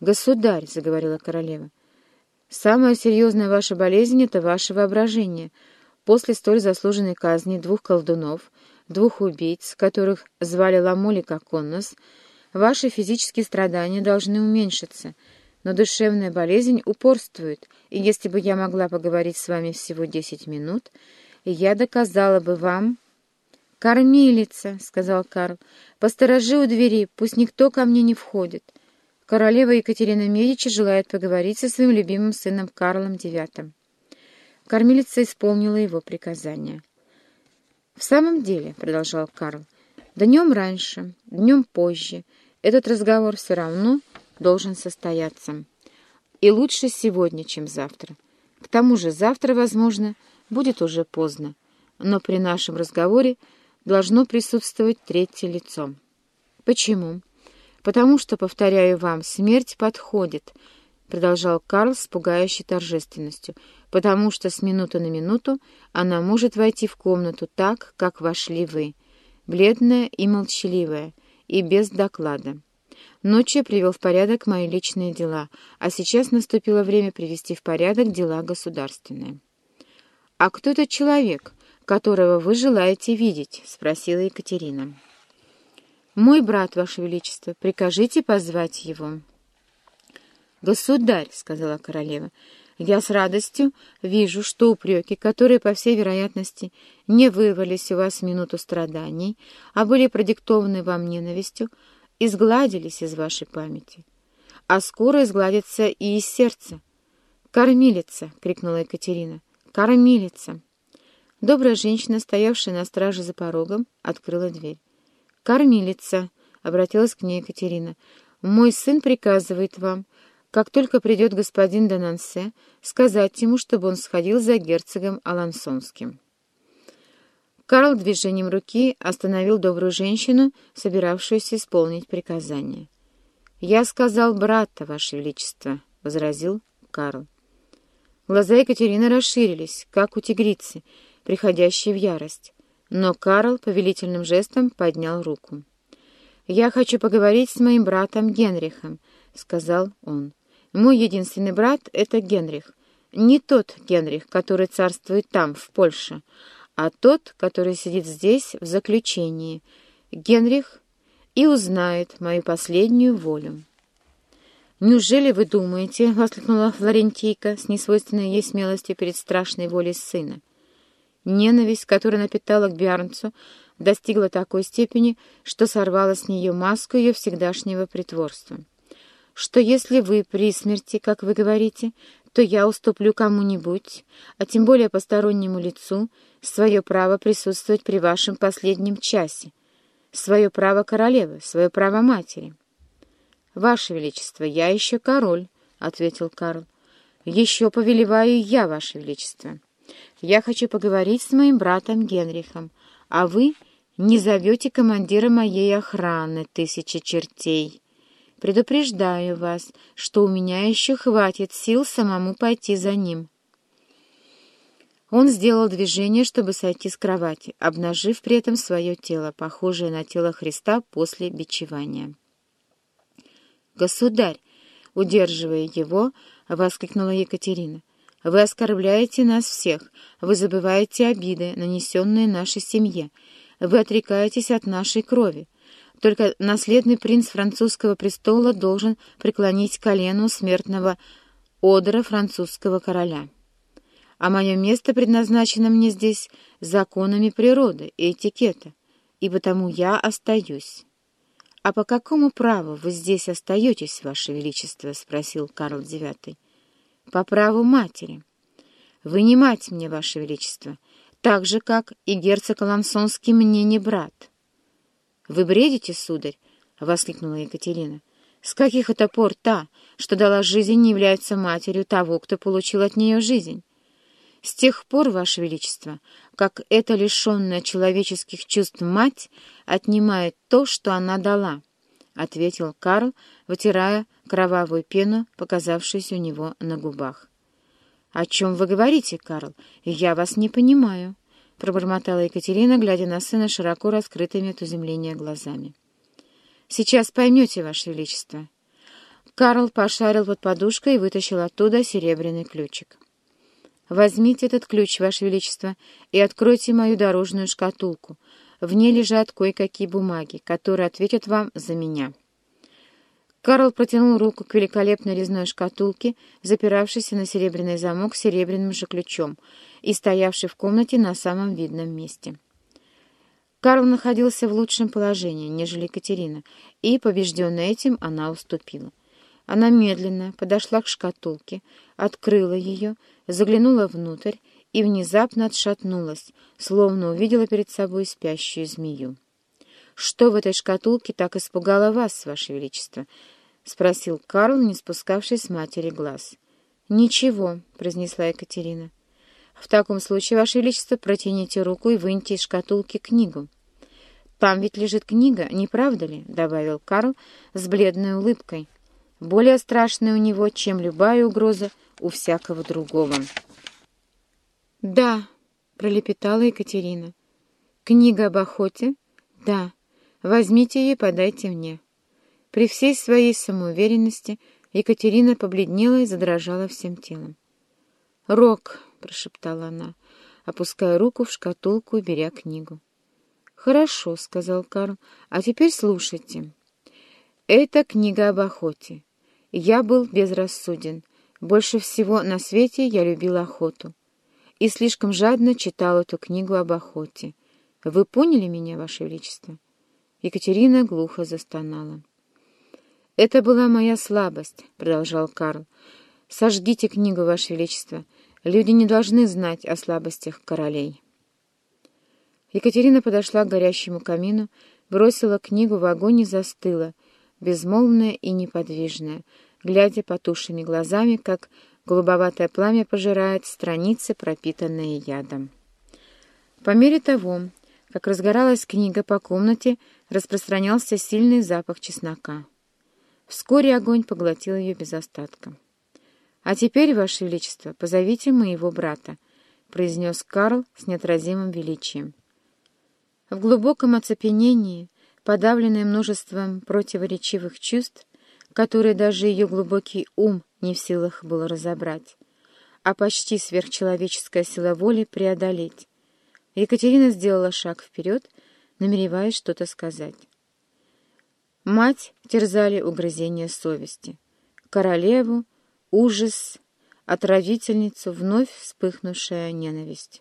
«Государь», — заговорила королева, — «самая серьезная ваша болезнь — это ваше воображение. После столь заслуженной казни двух колдунов, двух убийц, которых звали Ламоли Коконнос, ваши физические страдания должны уменьшиться, но душевная болезнь упорствует, и если бы я могла поговорить с вами всего десять минут, я доказала бы вам...» «Кормилица», — сказал Карл, — «посторожи у двери, пусть никто ко мне не входит». Королева Екатерина Медичи желает поговорить со своим любимым сыном Карлом IX. Кормилица исполнила его приказание. «В самом деле», — продолжал Карл, — «днем раньше, днем позже, этот разговор все равно должен состояться. И лучше сегодня, чем завтра. К тому же завтра, возможно, будет уже поздно, но при нашем разговоре должно присутствовать третье лицо. Почему? Потому что, повторяю вам, смерть подходит, продолжал Карл с пугающей торжественностью, потому что с минуты на минуту она может войти в комнату так, как вошли вы, бледная и молчаливая, и без доклада. Ночью я привел в порядок мои личные дела, а сейчас наступило время привести в порядок дела государственные. «А кто этот человек?» которого вы желаете видеть?» — спросила Екатерина. «Мой брат, Ваше Величество, прикажите позвать его». «Государь», — сказала королева, — «я с радостью вижу, что упреки, которые, по всей вероятности, не вырвались у вас в минуту страданий, а были продиктованы вам ненавистью, изгладились из вашей памяти, а скоро изгладятся и из сердца». «Кормилица!» — крикнула Екатерина. «Кормилица!» Добрая женщина, стоявшая на страже за порогом, открыла дверь. «Кормилица!» — обратилась к ней Екатерина. «Мой сын приказывает вам, как только придет господин Донансе, сказать ему, чтобы он сходил за герцогом Алансонским». Карл движением руки остановил добрую женщину, собиравшуюся исполнить приказание. «Я сказал брата, Ваше Величество», — возразил Карл. Глаза Екатерины расширились, как у тигрицы — приходящий в ярость. Но Карл повелительным жестом поднял руку. «Я хочу поговорить с моим братом Генрихом», — сказал он. «Мой единственный брат — это Генрих. Не тот Генрих, который царствует там, в Польше, а тот, который сидит здесь, в заключении. Генрих и узнает мою последнюю волю». «Неужели вы думаете, — воскликнула Флорентийка с несвойственной ей смелостью перед страшной волей сына, Ненависть, которую напитала к Бярнцу, достигла такой степени, что сорвала с нее маску ее всегдашнего притворства. Что если вы при смерти, как вы говорите, то я уступлю кому-нибудь, а тем более постороннему лицу, свое право присутствовать при вашем последнем часе, свое право королевы, свое право матери. «Ваше Величество, я еще король», — ответил Карл. «Еще повелеваю я, Ваше Величество». Я хочу поговорить с моим братом Генрихом, а вы не зовете командира моей охраны, тысячи чертей. Предупреждаю вас, что у меня еще хватит сил самому пойти за ним». Он сделал движение, чтобы сойти с кровати, обнажив при этом свое тело, похожее на тело Христа после бичевания. «Государь!» — удерживая его, воскликнула Екатерина. Вы оскорбляете нас всех, вы забываете обиды, нанесенные нашей семье, вы отрекаетесь от нашей крови. Только наследный принц французского престола должен преклонить колену смертного одра французского короля. А мое место предназначено мне здесь законами природы и этикета, и потому я остаюсь. — А по какому праву вы здесь остаетесь, Ваше Величество? — спросил Карл IX по праву матери. Вы не мать мне, Ваше Величество, так же, как и герцог Алансонский мне не брат. — Вы бредите, сударь? — воскликнула Екатерина. — С каких это пор та, что дала жизнь, не является матерью того, кто получил от нее жизнь? С тех пор, Ваше Величество, как эта лишенная человеческих чувств мать отнимает то, что она дала, — ответил Карл, вытирая кровавую пену, показавшуюся у него на губах. — О чем вы говорите, Карл? Я вас не понимаю, — пробормотала Екатерина, глядя на сына широко раскрытыми от изумления глазами. — Сейчас поймете, Ваше Величество. Карл пошарил под подушкой и вытащил оттуда серебряный ключик. «Возьмите этот ключ, Ваше Величество, и откройте мою дорожную шкатулку. В ней лежат кое-какие бумаги, которые ответят вам за меня». Карл протянул руку к великолепной резной шкатулке, запиравшейся на серебряный замок серебряным же ключом и стоявшей в комнате на самом видном месте. Карл находился в лучшем положении, нежели Екатерина, и, побежденная этим, она уступила. Она медленно подошла к шкатулке, открыла ее, заглянула внутрь и внезапно отшатнулась, словно увидела перед собой спящую змею. «Что в этой шкатулке так испугало вас, Ваше Величество?» — спросил Карл, не спускавший с матери глаз. «Ничего», — произнесла Екатерина. «В таком случае, Ваше Величество, протяните руку и выньте из шкатулки книгу». «Там ведь лежит книга, не правда ли?» — добавил Карл с бледной улыбкой более страшная у него, чем любая угроза у всякого другого. «Да», — пролепетала Екатерина. «Книга об охоте? Да. Возьмите ее и подайте мне». При всей своей самоуверенности Екатерина побледнела и задрожала всем телом. «Рок», — прошептала она, опуская руку в шкатулку и беря книгу. «Хорошо», — сказал Карл, — «а теперь слушайте. Это книга об охоте. Я был безрассуден. Больше всего на свете я любил охоту. И слишком жадно читал эту книгу об охоте. Вы поняли меня, Ваше Величество?» Екатерина глухо застонала. «Это была моя слабость», — продолжал Карл. «Сожгите книгу, Ваше Величество. Люди не должны знать о слабостях королей». Екатерина подошла к горящему камину, бросила книгу в огонь и застыла — безмолвная и неподвижная, глядя потушенными глазами, как голубоватое пламя пожирает страницы, пропитанные ядом. По мере того, как разгоралась книга по комнате, распространялся сильный запах чеснока. Вскоре огонь поглотил ее без остатка. «А теперь, Ваше Величество, позовите моего брата», — произнес Карл с неотразимым величием. В глубоком оцепенении подавленная множеством противоречивых чувств, которые даже ее глубокий ум не в силах был разобрать, а почти сверхчеловеческая сила воли преодолеть. Екатерина сделала шаг вперед, намереваясь что-то сказать. Мать терзали угрызения совести, королеву — ужас, отравительницу — вновь вспыхнувшая ненависть.